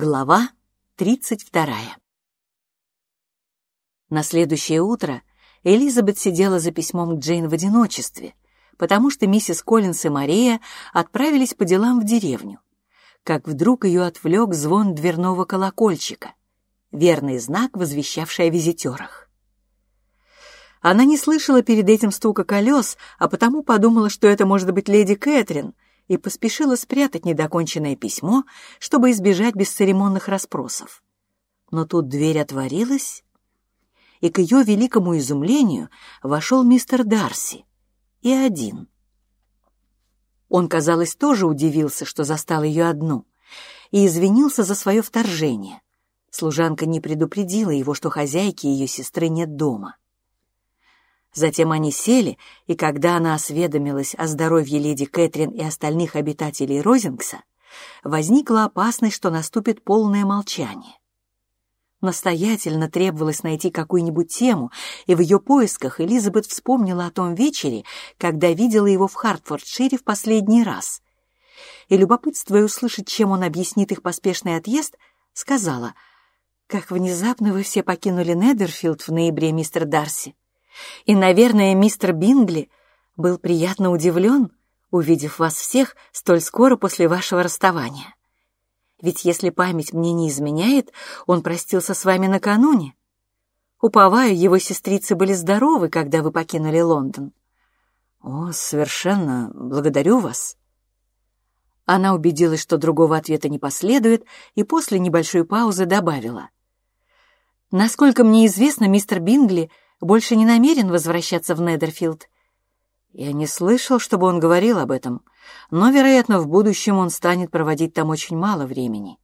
Глава 32 На следующее утро Элизабет сидела за письмом к Джейн в одиночестве, потому что миссис Коллинс и Мария отправились по делам в деревню. Как вдруг ее отвлек звон дверного колокольчика, верный знак, возвещавший о визитерах. Она не слышала перед этим стука колес, а потому подумала, что это может быть леди Кэтрин — и поспешила спрятать недоконченное письмо, чтобы избежать бесцеремонных расспросов. Но тут дверь отворилась, и к ее великому изумлению вошел мистер Дарси. И один. Он, казалось, тоже удивился, что застал ее одну, и извинился за свое вторжение. Служанка не предупредила его, что хозяйки ее сестры нет дома. Затем они сели, и когда она осведомилась о здоровье леди Кэтрин и остальных обитателей Розингса, возникла опасность, что наступит полное молчание. Настоятельно требовалось найти какую-нибудь тему, и в ее поисках Элизабет вспомнила о том вечере, когда видела его в Хартфордшире в последний раз. И, любопытствуя услышать, чем он объяснит их поспешный отъезд, сказала, «Как внезапно вы все покинули Недерфилд в ноябре, мистер Дарси. И, наверное, мистер Бингли был приятно удивлен, увидев вас всех столь скоро после вашего расставания. Ведь если память мне не изменяет, он простился с вами накануне. Уповаю, его сестрицы были здоровы, когда вы покинули Лондон. О, совершенно благодарю вас. Она убедилась, что другого ответа не последует, и после небольшой паузы добавила. Насколько мне известно, мистер Бингли — больше не намерен возвращаться в Недерфилд. Я не слышал, чтобы он говорил об этом, но, вероятно, в будущем он станет проводить там очень мало времени.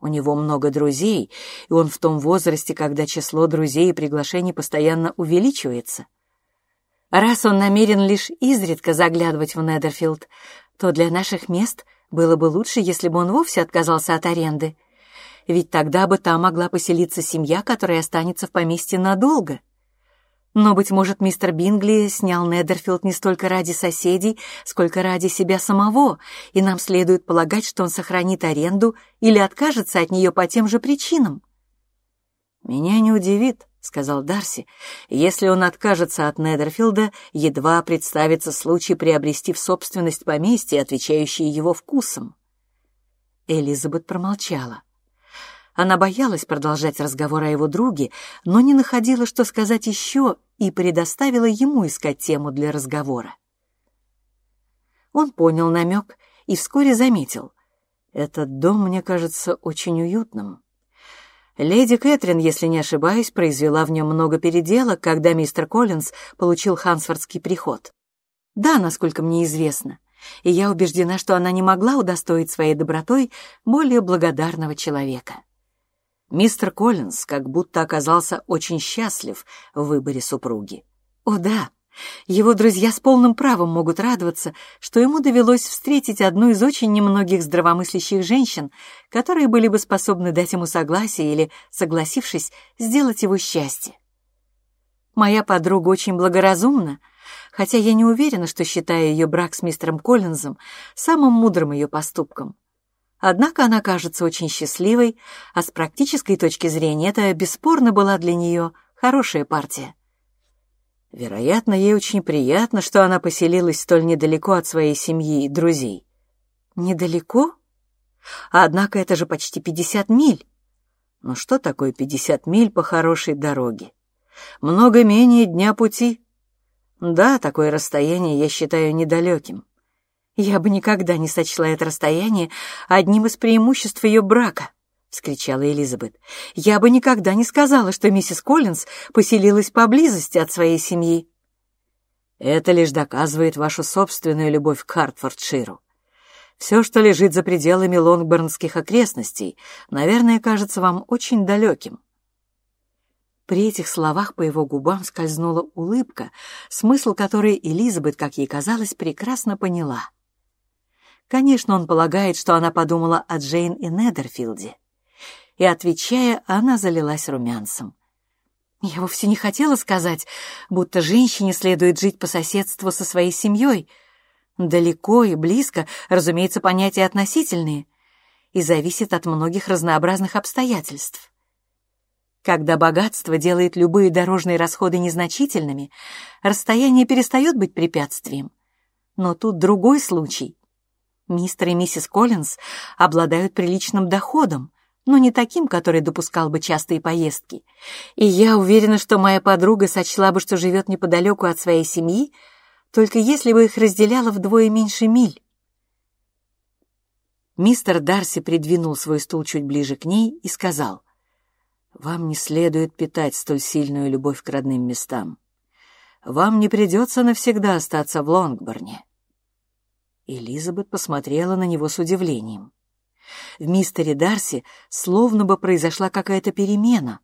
У него много друзей, и он в том возрасте, когда число друзей и приглашений постоянно увеличивается. Раз он намерен лишь изредка заглядывать в Недерфилд, то для наших мест было бы лучше, если бы он вовсе отказался от аренды, ведь тогда бы там могла поселиться семья, которая останется в поместье надолго. Но, быть может, мистер Бингли снял Недерфилд не столько ради соседей, сколько ради себя самого, и нам следует полагать, что он сохранит аренду или откажется от нее по тем же причинам. «Меня не удивит», — сказал Дарси, «если он откажется от Недерфилда, едва представится случай приобрести в собственность поместье, отвечающее его вкусам». Элизабет промолчала. Она боялась продолжать разговор о его друге, но не находила, что сказать еще, и предоставила ему искать тему для разговора. Он понял намек и вскоре заметил. «Этот дом мне кажется очень уютным. Леди Кэтрин, если не ошибаюсь, произвела в нем много переделок, когда мистер Коллинз получил хансфордский приход. Да, насколько мне известно, и я убеждена, что она не могла удостоить своей добротой более благодарного человека». Мистер Коллинз как будто оказался очень счастлив в выборе супруги. О да, его друзья с полным правом могут радоваться, что ему довелось встретить одну из очень немногих здравомыслящих женщин, которые были бы способны дать ему согласие или, согласившись, сделать его счастье. Моя подруга очень благоразумна, хотя я не уверена, что считаю ее брак с мистером Коллинзом самым мудрым ее поступком. Однако она кажется очень счастливой, а с практической точки зрения это бесспорно была для нее хорошая партия. Вероятно, ей очень приятно, что она поселилась столь недалеко от своей семьи и друзей. Недалеко? Однако это же почти 50 миль. Но что такое 50 миль по хорошей дороге? Много менее дня пути. Да, такое расстояние я считаю недалеким. «Я бы никогда не сочла это расстояние одним из преимуществ ее брака», — вскричала Элизабет. «Я бы никогда не сказала, что миссис Коллинз поселилась поблизости от своей семьи». «Это лишь доказывает вашу собственную любовь к Хартфордширу. Все, что лежит за пределами лонгборнских окрестностей, наверное, кажется вам очень далеким». При этих словах по его губам скользнула улыбка, смысл которой Элизабет, как ей казалось, прекрасно поняла — Конечно, он полагает, что она подумала о Джейн и Недерфилде. И, отвечая, она залилась румянцем. Я вовсе не хотела сказать, будто женщине следует жить по соседству со своей семьей. Далеко и близко, разумеется, понятия относительные. и зависит от многих разнообразных обстоятельств. Когда богатство делает любые дорожные расходы незначительными, расстояние перестает быть препятствием. Но тут другой случай. Мистер и миссис Коллинз обладают приличным доходом, но не таким, который допускал бы частые поездки. И я уверена, что моя подруга сочла бы, что живет неподалеку от своей семьи, только если бы их разделяло вдвое меньше миль. Мистер Дарси придвинул свой стул чуть ближе к ней и сказал, «Вам не следует питать столь сильную любовь к родным местам. Вам не придется навсегда остаться в Лонгборне». Элизабет посмотрела на него с удивлением. В мистере Дарси словно бы произошла какая-то перемена.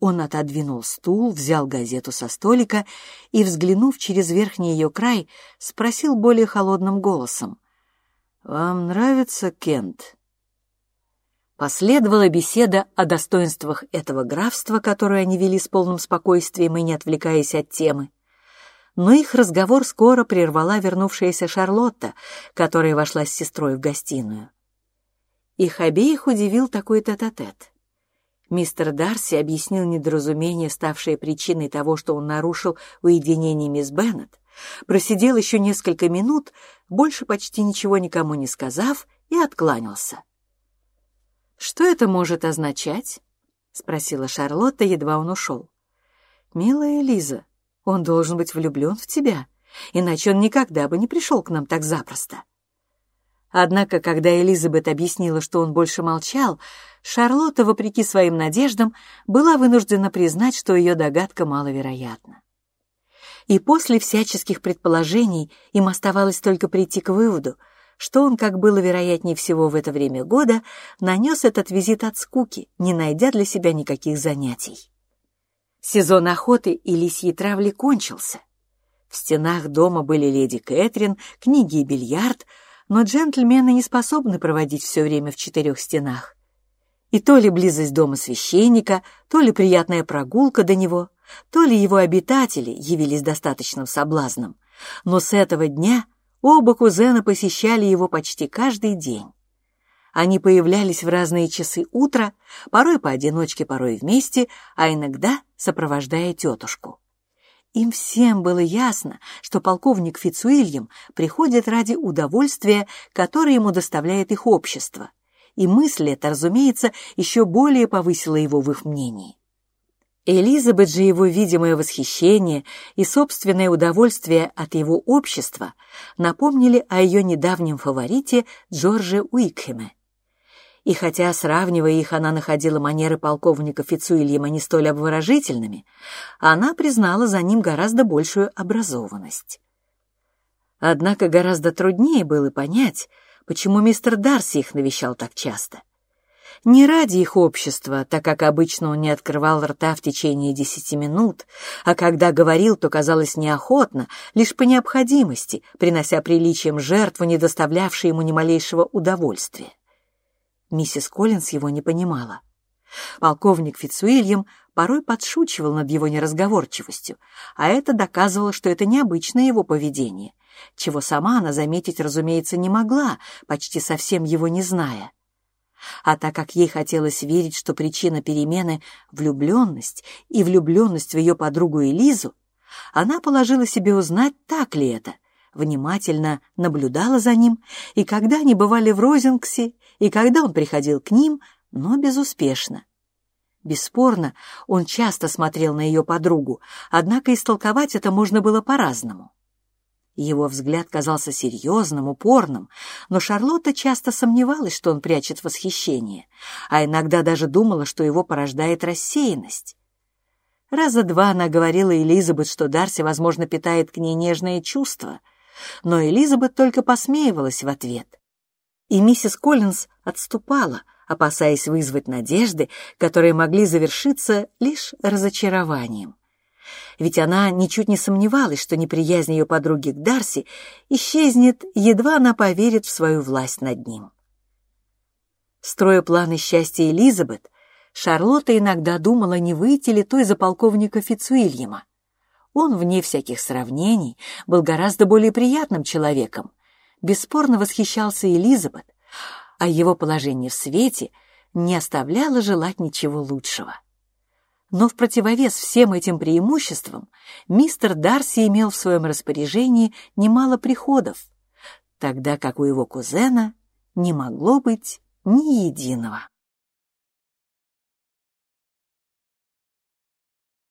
Он отодвинул стул, взял газету со столика и, взглянув через верхний ее край, спросил более холодным голосом. «Вам нравится Кент?» Последовала беседа о достоинствах этого графства, которую они вели с полным спокойствием и не отвлекаясь от темы. Но их разговор скоро прервала вернувшаяся Шарлотта, которая вошла с сестрой в гостиную. Их обеих удивил такой тет-а-тет. Мистер Дарси объяснил недоразумение, ставшее причиной того, что он нарушил уединение мисс Беннет, просидел еще несколько минут, больше почти ничего никому не сказав, и откланялся. «Что это может означать?» — спросила Шарлотта, едва он ушел. «Милая Лиза, он должен быть влюблен в тебя, иначе он никогда бы не пришел к нам так запросто». Однако, когда Элизабет объяснила, что он больше молчал, Шарлотта, вопреки своим надеждам, была вынуждена признать, что ее догадка маловероятна. И после всяческих предположений им оставалось только прийти к выводу, что он, как было вероятнее всего в это время года, нанес этот визит от скуки, не найдя для себя никаких занятий. Сезон охоты и лисьей травли кончился. В стенах дома были леди Кэтрин, книги и бильярд — но джентльмены не способны проводить все время в четырех стенах. И то ли близость дома священника, то ли приятная прогулка до него, то ли его обитатели явились достаточным соблазном. Но с этого дня оба кузена посещали его почти каждый день. Они появлялись в разные часы утра, порой поодиночке, порой вместе, а иногда сопровождая тетушку. Им всем было ясно, что полковник Фицуильям приходит ради удовольствия, которое ему доставляет их общество, и мысль эта, разумеется, еще более повысила его в их мнении. Элизабет же его видимое восхищение и собственное удовольствие от его общества напомнили о ее недавнем фаворите Джорже Уикхеме. И хотя, сравнивая их, она находила манеры полковника Фицуильяма не столь обворожительными, она признала за ним гораздо большую образованность. Однако гораздо труднее было понять, почему мистер Дарси их навещал так часто. Не ради их общества, так как обычно он не открывал рта в течение десяти минут, а когда говорил, то казалось неохотно, лишь по необходимости, принося приличием жертву, не доставлявшей ему ни малейшего удовольствия. Миссис Коллинс его не понимала. Полковник Фицуильям порой подшучивал над его неразговорчивостью, а это доказывало, что это необычное его поведение, чего сама она заметить, разумеется, не могла, почти совсем его не зная. А так как ей хотелось верить, что причина перемены — влюбленность, и влюбленность в ее подругу Элизу, она положила себе узнать, так ли это, внимательно наблюдала за ним, и когда они бывали в Розингсе, и когда он приходил к ним, но безуспешно. Бесспорно, он часто смотрел на ее подругу, однако истолковать это можно было по-разному. Его взгляд казался серьезным, упорным, но Шарлотта часто сомневалась, что он прячет восхищение, а иногда даже думала, что его порождает рассеянность. Раза два она говорила Элизабет, что Дарси, возможно, питает к ней нежные чувства, но Элизабет только посмеивалась в ответ. И миссис Коллинз отступала, опасаясь вызвать надежды, которые могли завершиться лишь разочарованием. Ведь она ничуть не сомневалась, что неприязнь ее подруги к Дарси исчезнет, едва она поверит в свою власть над ним. Строя планы счастья Элизабет, Шарлотта иногда думала, не выйти ли той за полковника Фицуильяма. Он, вне всяких сравнений, был гораздо более приятным человеком, бесспорно восхищался Элизабет, а его положение в свете не оставляло желать ничего лучшего. Но в противовес всем этим преимуществам мистер Дарси имел в своем распоряжении немало приходов, тогда как у его кузена не могло быть ни единого.